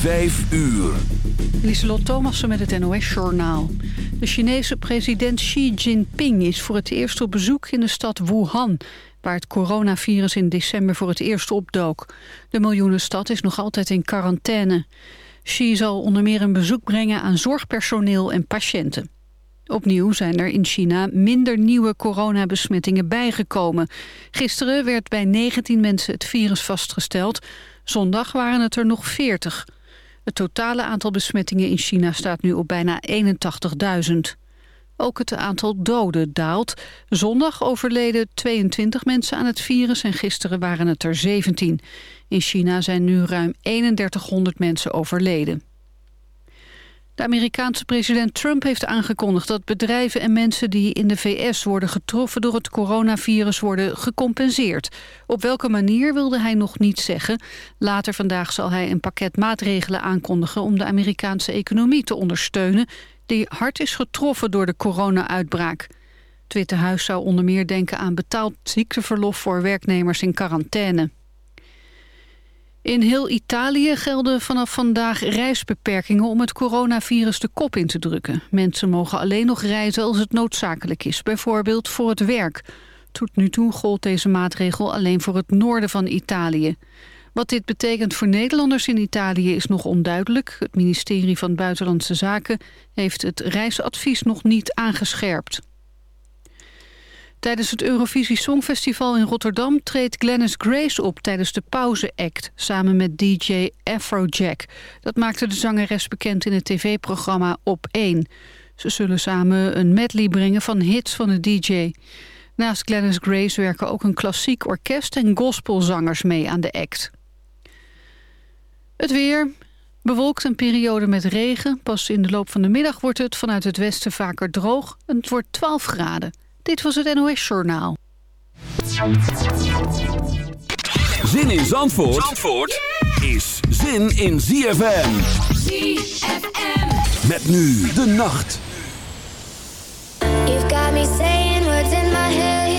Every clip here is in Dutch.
Vijf uur. Lieselot Thomassen met het NOS-journaal. De Chinese president Xi Jinping is voor het eerst op bezoek in de stad Wuhan... waar het coronavirus in december voor het eerst opdook. De miljoenenstad is nog altijd in quarantaine. Xi zal onder meer een bezoek brengen aan zorgpersoneel en patiënten. Opnieuw zijn er in China minder nieuwe coronabesmettingen bijgekomen. Gisteren werd bij 19 mensen het virus vastgesteld. Zondag waren het er nog 40. Het totale aantal besmettingen in China staat nu op bijna 81.000. Ook het aantal doden daalt. Zondag overleden 22 mensen aan het virus en gisteren waren het er 17. In China zijn nu ruim 3100 mensen overleden. De Amerikaanse president Trump heeft aangekondigd dat bedrijven en mensen die in de VS worden getroffen door het coronavirus worden gecompenseerd. Op welke manier wilde hij nog niet zeggen. Later vandaag zal hij een pakket maatregelen aankondigen om de Amerikaanse economie te ondersteunen die hard is getroffen door de corona-uitbraak. Het Witte Huis zou onder meer denken aan betaald ziekteverlof voor werknemers in quarantaine. In heel Italië gelden vanaf vandaag reisbeperkingen om het coronavirus de kop in te drukken. Mensen mogen alleen nog reizen als het noodzakelijk is, bijvoorbeeld voor het werk. Tot nu toe gold deze maatregel alleen voor het noorden van Italië. Wat dit betekent voor Nederlanders in Italië is nog onduidelijk. Het ministerie van Buitenlandse Zaken heeft het reisadvies nog niet aangescherpt. Tijdens het Eurovisie Songfestival in Rotterdam treedt Glennis Grace op tijdens de pauze-act samen met DJ Afrojack. Dat maakte de zangeres bekend in het tv-programma Op 1. Ze zullen samen een medley brengen van hits van de DJ. Naast Glennis Grace werken ook een klassiek orkest en gospelzangers mee aan de act. Het weer, Bewolkt een periode met regen. Pas in de loop van de middag wordt het vanuit het westen vaker droog. En het wordt 12 graden. Dit was het NOS Journaal. Zin in Zandvoort, Zandvoort is zin in ZFM. ZFM. Met nu de nacht. You've got me saying words in my head.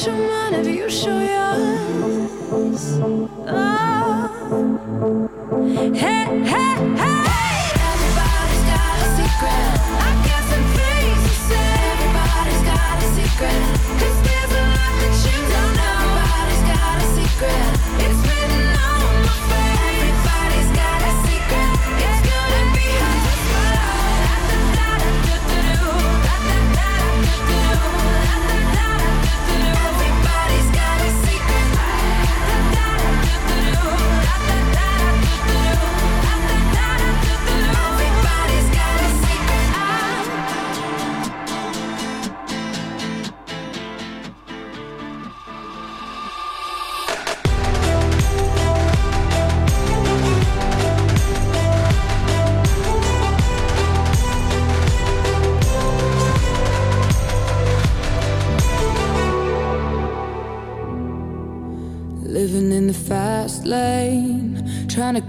Show mine if you show yours. Oh. Hey, hey.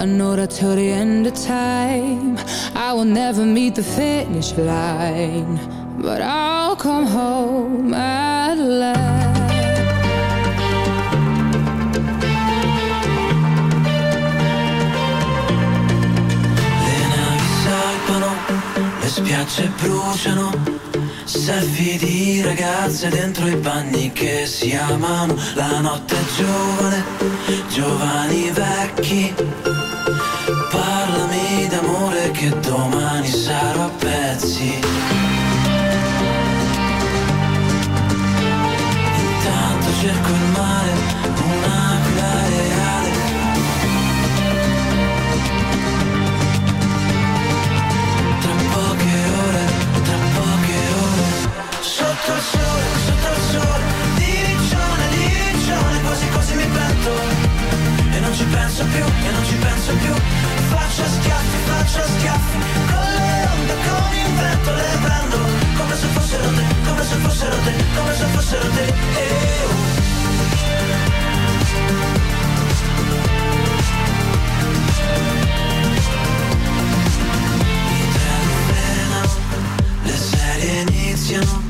I know that till the end of time, I will never meet the finish line, but I'll come home at last. Le spiagge bruciano. Selfie di ragazze dentro i bagni che si amano. La notte è giovane, giovani vecchi. Parlami d'amore che domani sarò a pezzi. Intanto cerco il Sotto il sole, sotto il sole Di riccione, di riccione Quasi quasi mi pento E non ci penso più, e non ci penso più. Faccio schiaffi, faccio schiaffi. Con le onde, con il vento Le prendo. Come se fossero te Come se fossero te, come se fossero te. Eh, oh. I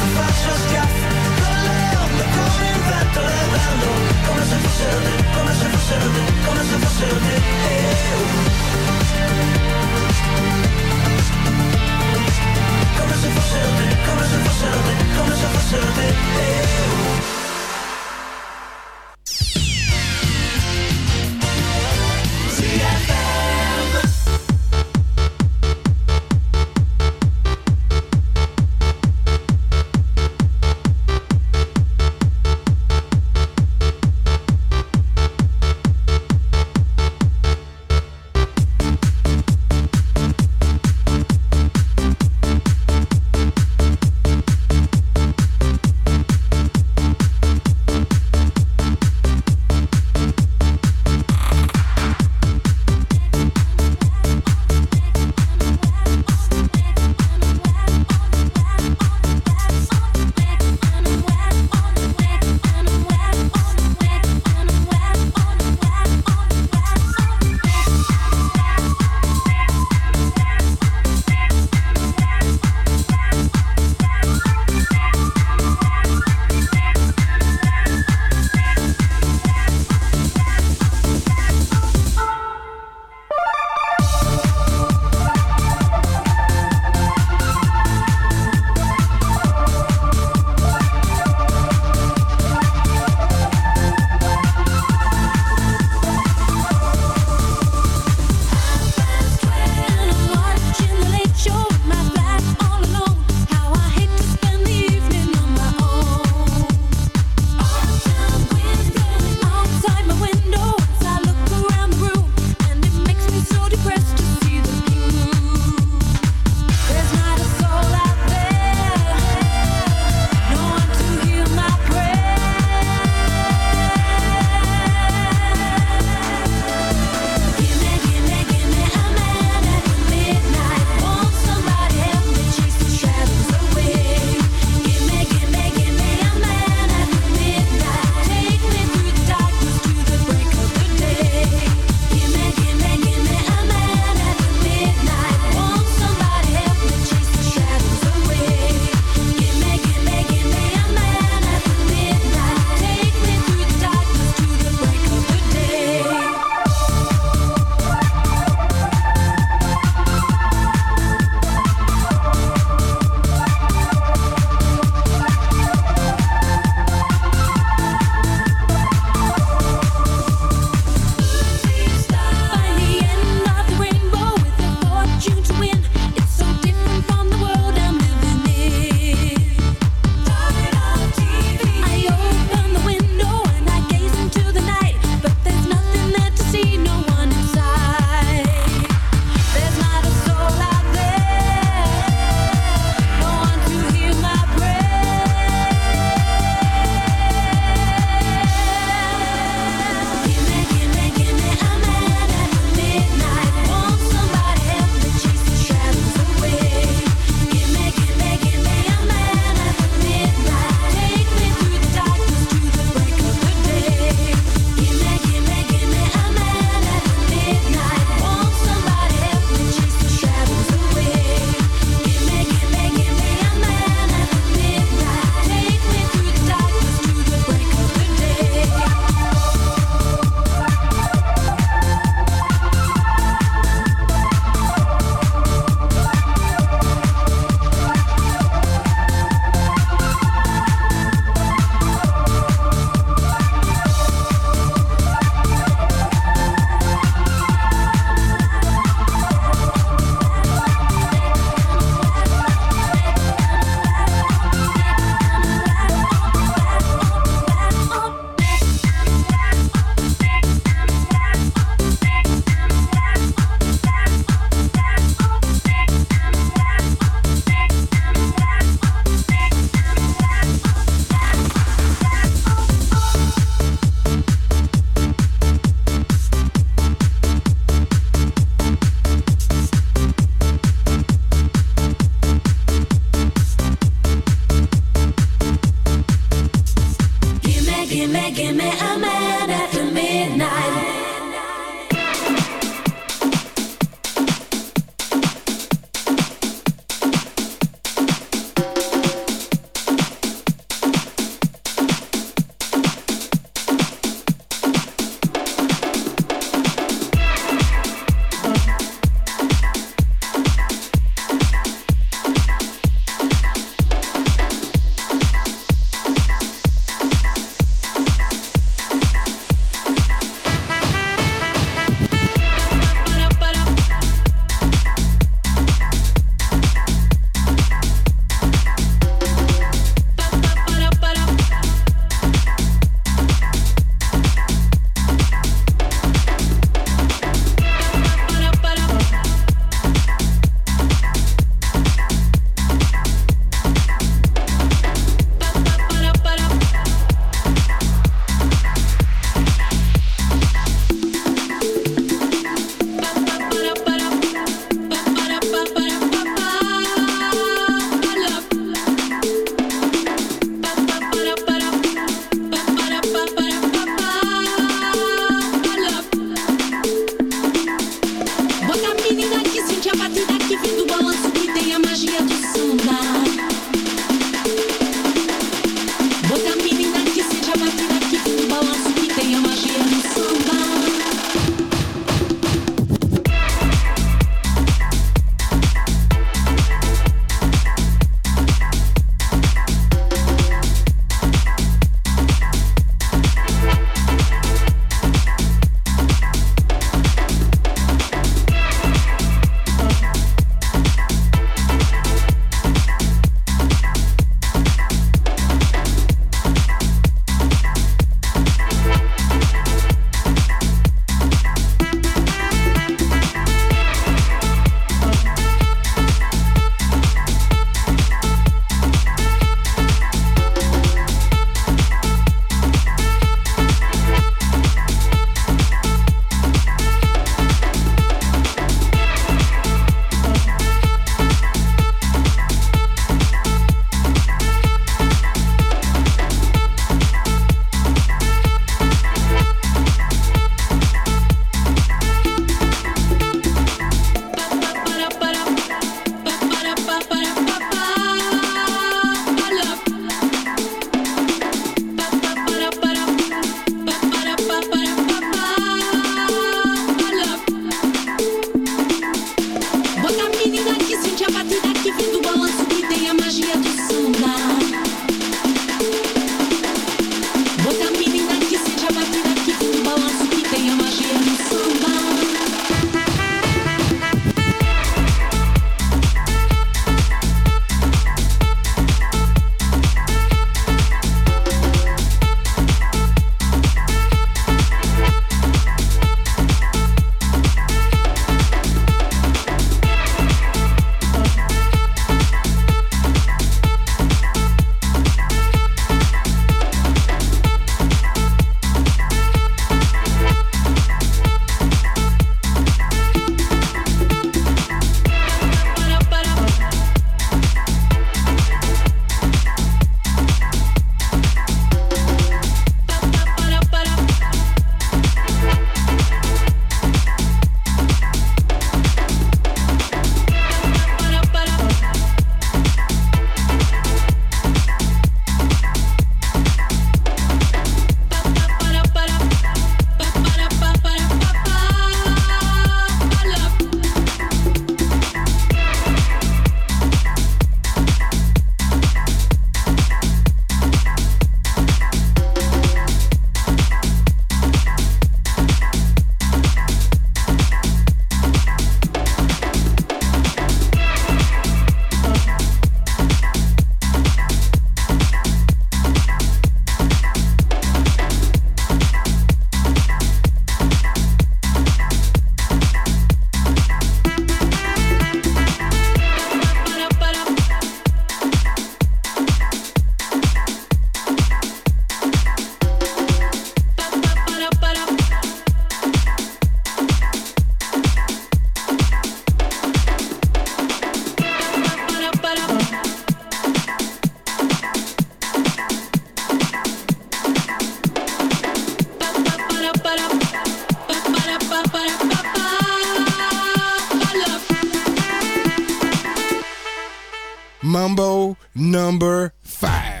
Number five.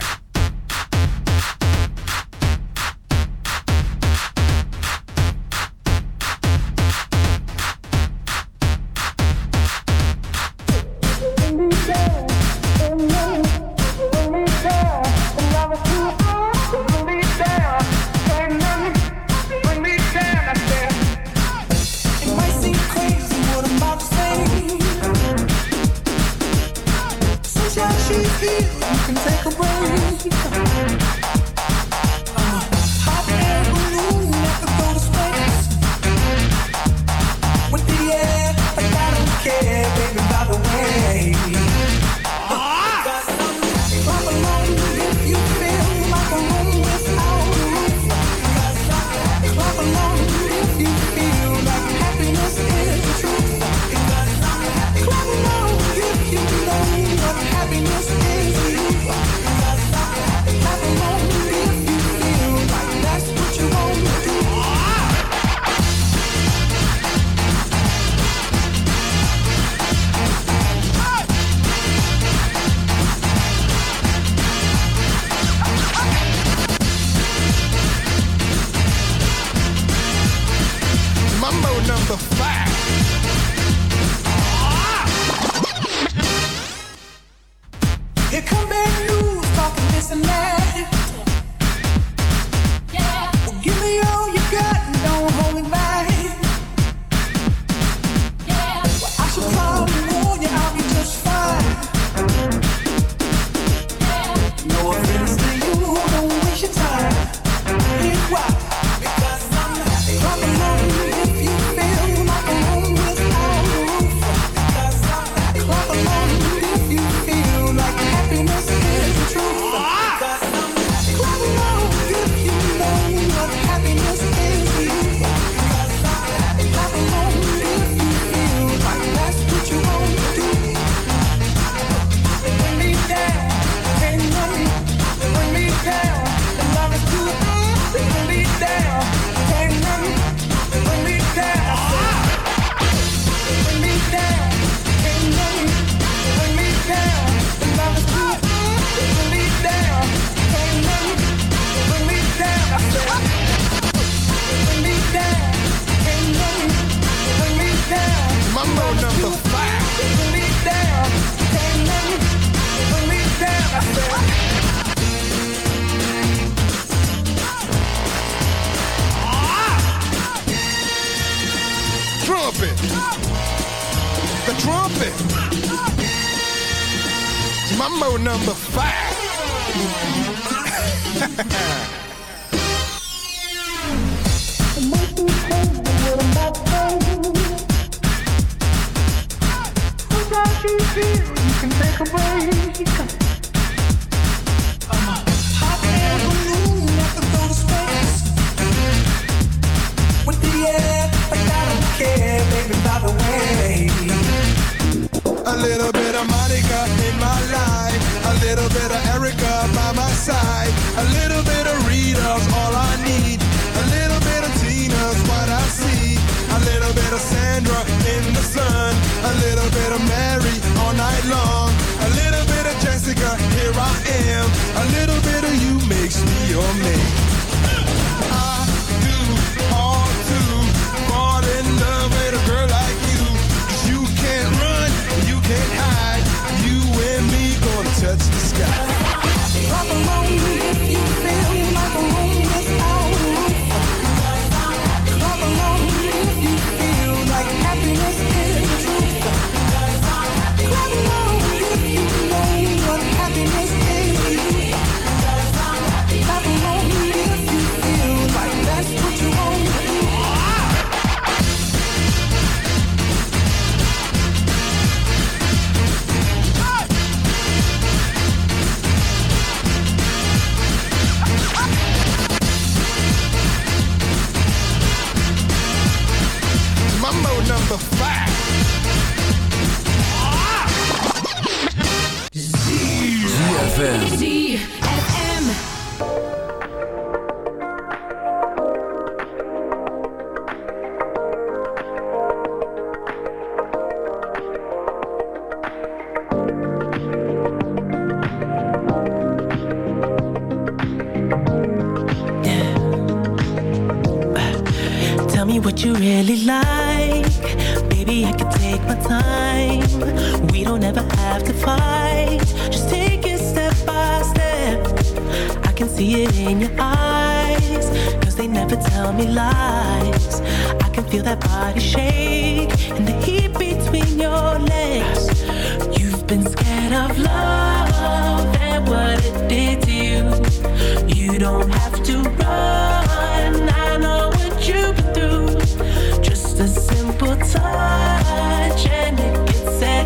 a simple touch and it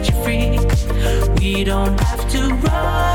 you free. We don't have to run.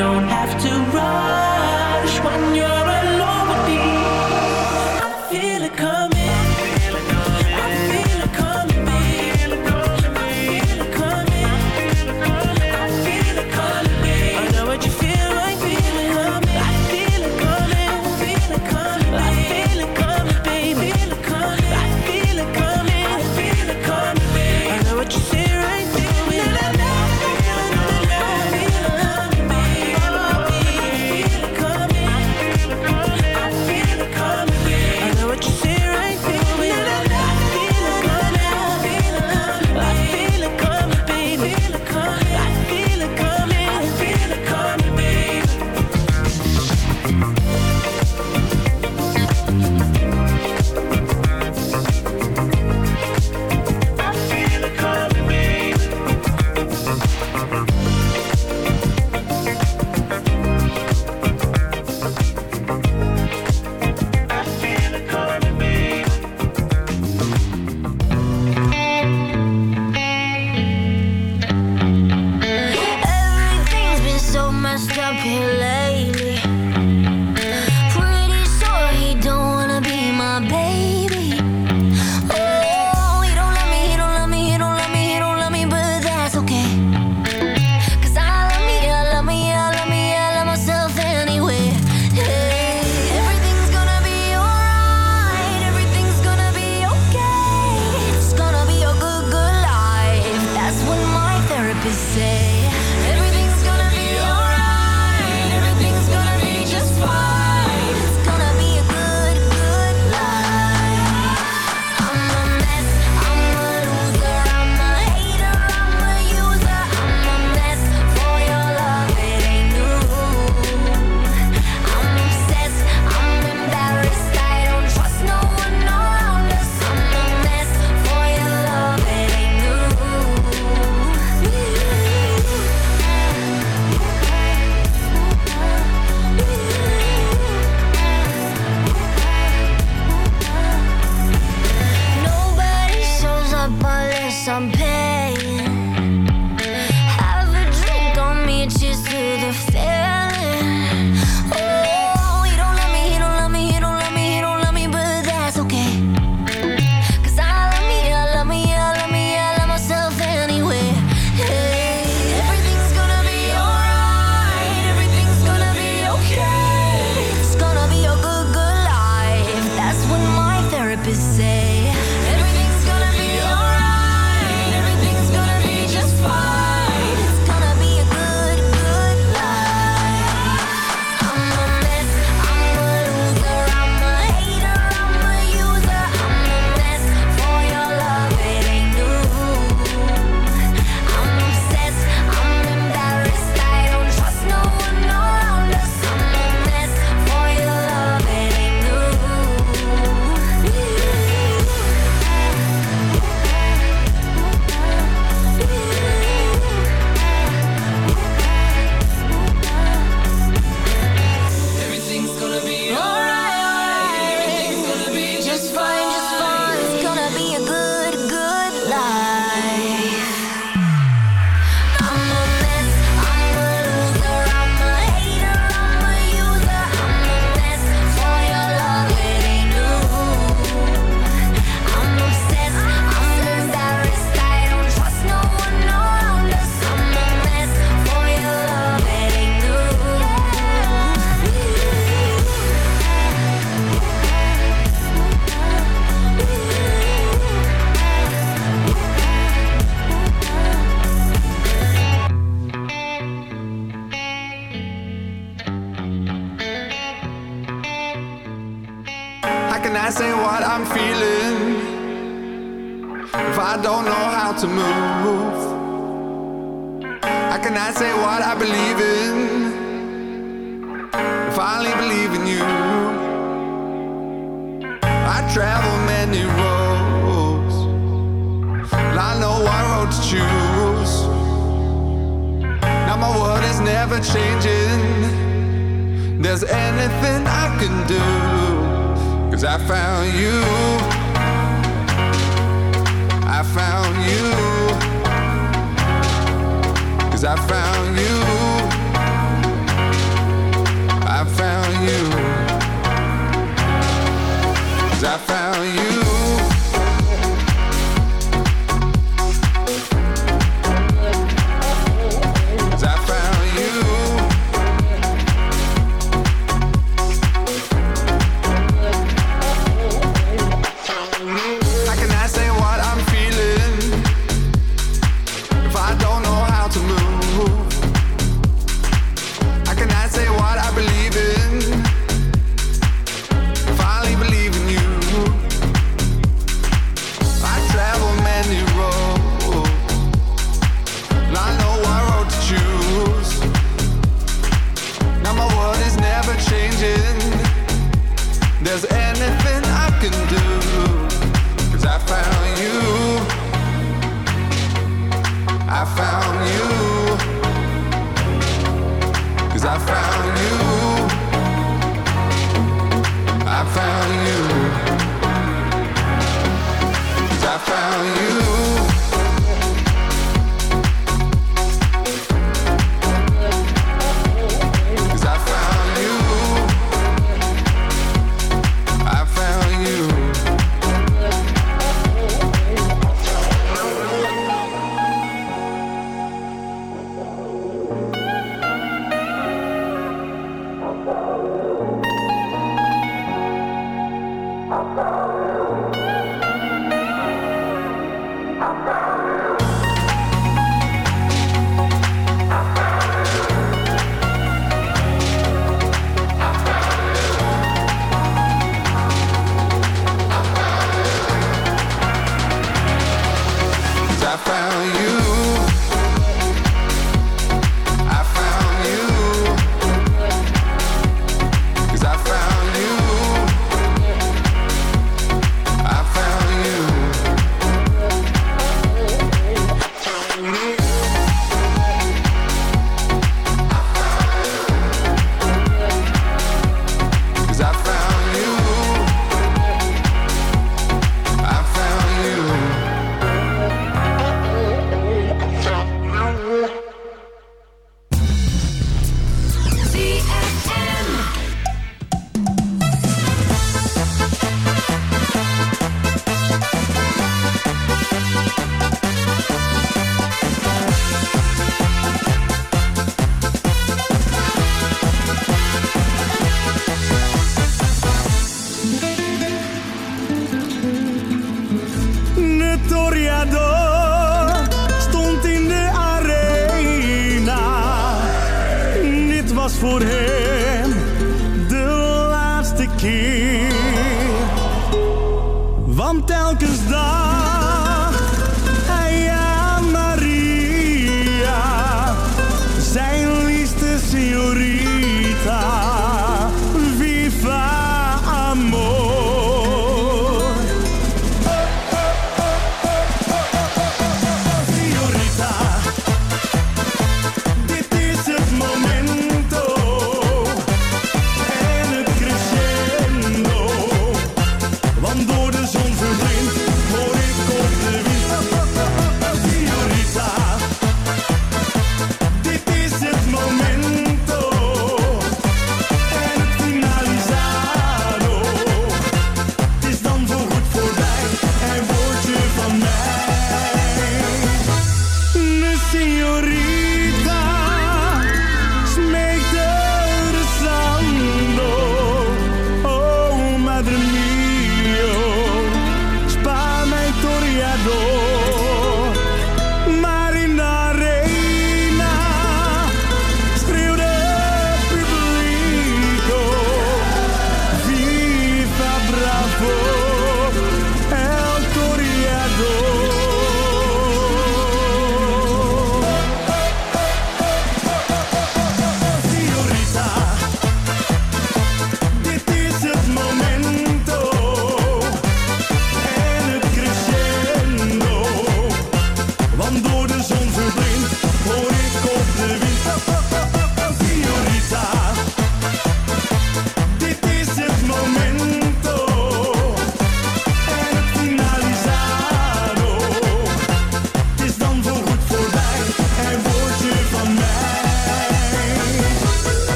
don't have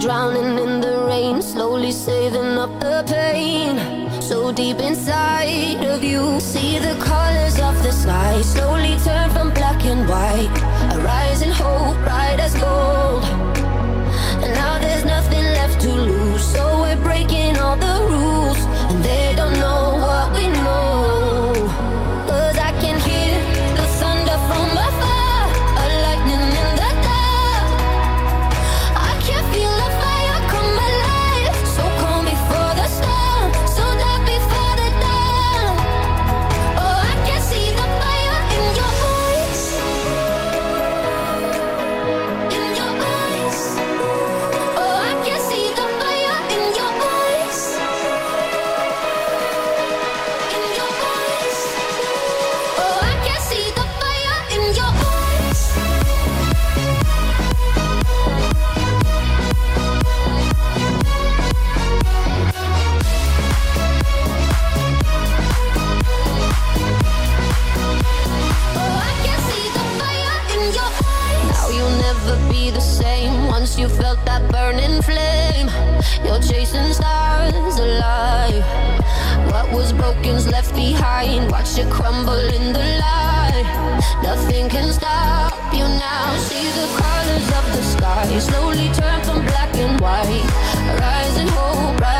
drowning in the rain, slowly saving up the pain. So deep inside of you, see the colors of the sky slowly turn from black and white. A rising hope. you felt that burning flame. You're chasing stars alive. What was broken's left behind. Watch it crumble in the light. Nothing can stop you now. See the colors of the sky slowly turn from black and white. Rising hope. Rising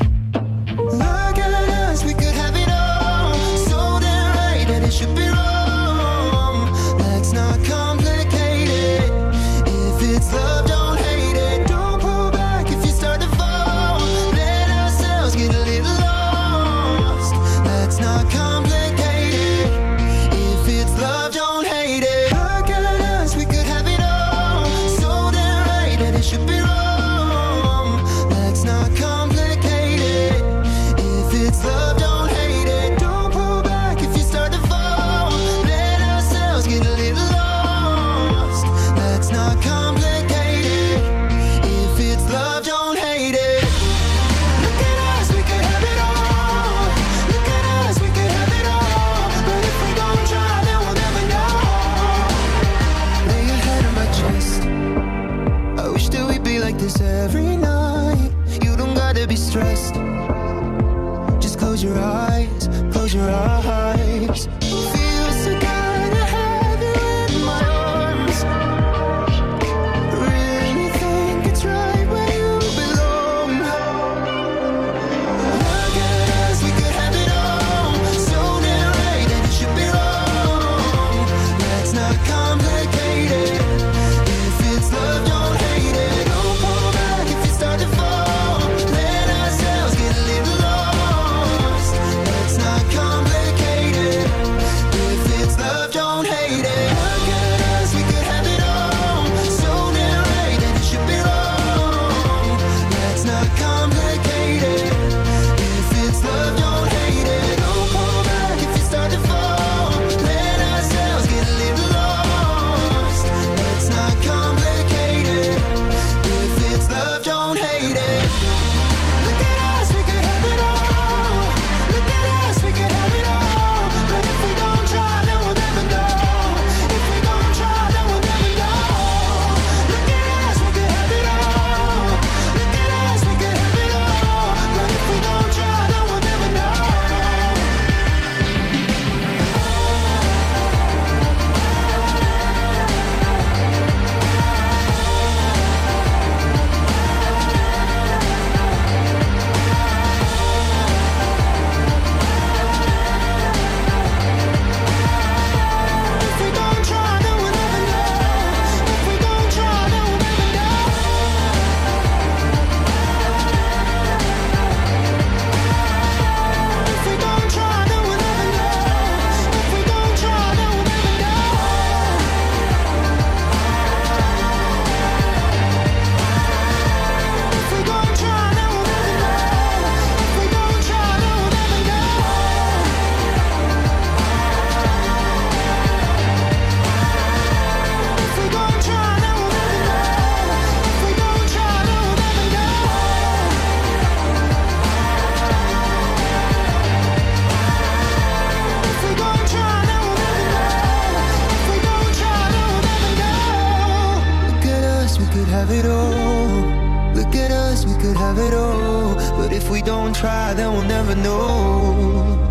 have it all. Look at us, we could have it all. But if we don't try, then we'll never know.